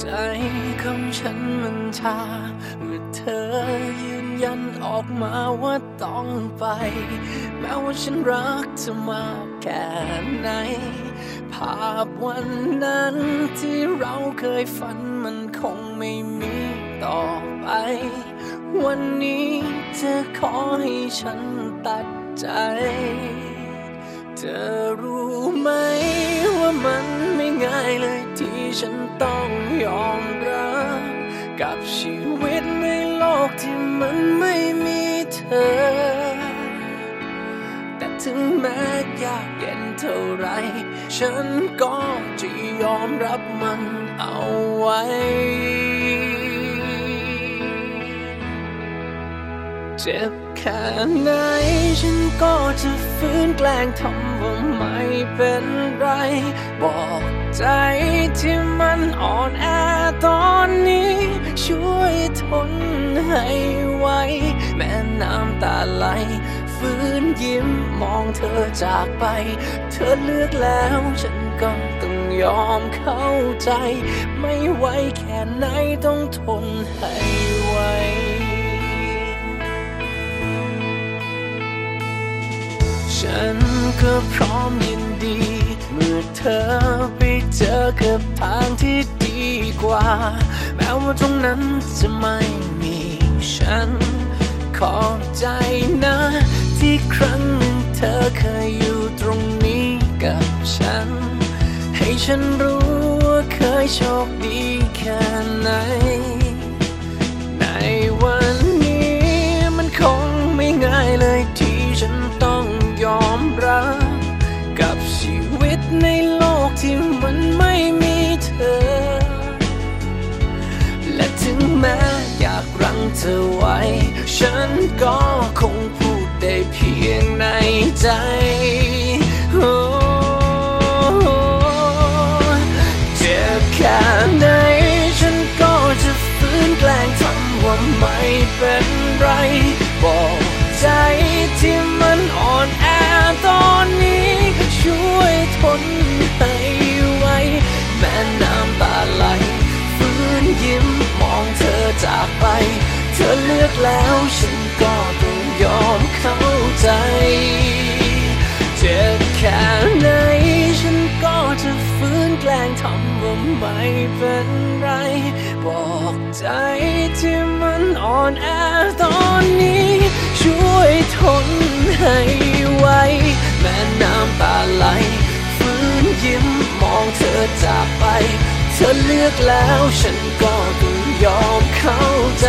ใจของฉันมันชาเมื่อเธอยืนยันออกมาว่าต้องไป แม้ว่าฉันรักเธอมากแค่ไหน ภาพวันนั้นที่เราเคยฝันมันคงไม่มีต่อไป วันนี้เธอขอให้ฉันตัดใจ เธอรู้ไหมว่ามันไม่ง่ายเลยที่ ฉันต้องยอมรับ กับชีวิตในโลกที่มันไม่มีเธอ แต่ถึงแม้ยากเย็นเท่าไร ฉันก็จะยอมรับมันเอาไว้ เจ็บแค่ไหนฉันก็จะฟื้นแกล้งทำว่าไม่เป็นไร บอก ใจที่มันอ่อนแอตอนนี้ ช่วยทนให้ไวแม้น้ำตาไหลฟื้นยิ้มมองเธอจากไป เธอเลือกแล้วฉันก็ต้องยอมเข้าใจ ไม่ไหวแค่ไหนต้องทนให้ไว ฉันก็พร้อมยินดี เมื่อเธอไปเจอกับทางที่ดีกว่า แม้ว่าตรงนั้นจะไม่มีฉัน ขอบใจนะ ที่ครั้งหนึ่งเธอเคยอยู่ตรงนี้กับฉัน ให้ฉันรู้ว่าเคยโชคดีแค่ไหนใน กับชีวิตในโลกที่มันไม่มีเธอ และถึงแม้อยากรั้งเธอไว้ ฉันก็คงพูดได้เพียงในใจเจ็บแค่ไหนฉันก็จะฟื้นแกล้งทำว่าไม่เป็นไร บอกใจที่ อเลือกแล้ว ฉันก็ต้องยอมเข้าใจเจ็บแค่ไหน ฉันก็จะฟื้นแกล้งทำว่าไม่เป็นไร บอกใจที่มันอ่อนแอตอนนี้ ช่วยทนให้ไวแม้น้ำตาไหลฟื้นยิ้มมองเธอจากไป เธอเลือกแล้วฉันก็ต้องยอมเข้าใจ